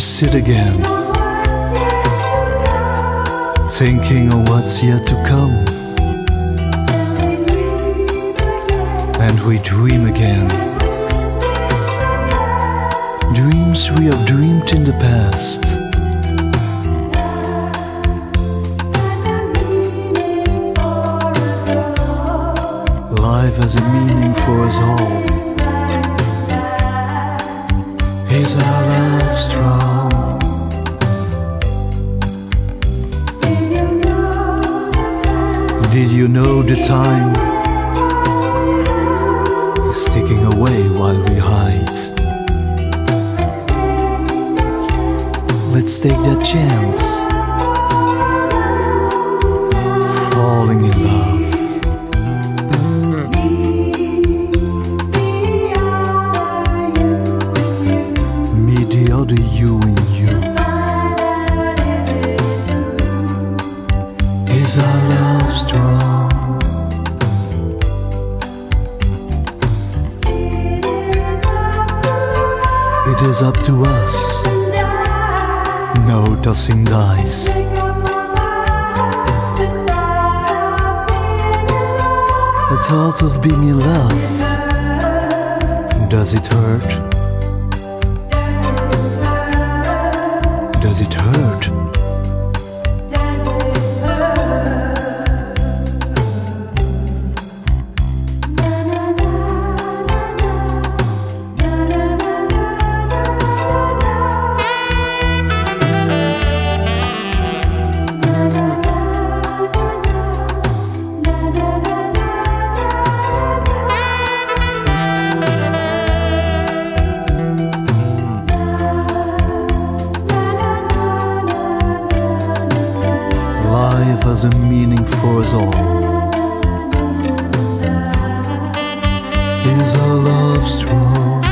sit again, thinking of what's yet to come. And we dream again. Dreams we have dreamed in the past. Life has a meaning for us all. Know the time is ticking away while we hide? Let's take that chance. Falling in love. Me, the other you and you. It is up to us. No tossing dice. The thought of being in love. Does it hurt? Does it hurt? Has a meaning for us all. Is our love strong?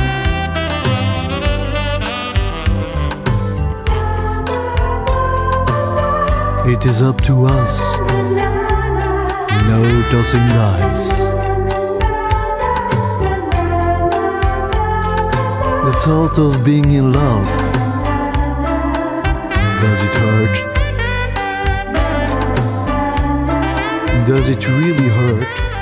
It is up to us. No tossing dice. The thought of being in love. Does it hurt? Does it really hurt?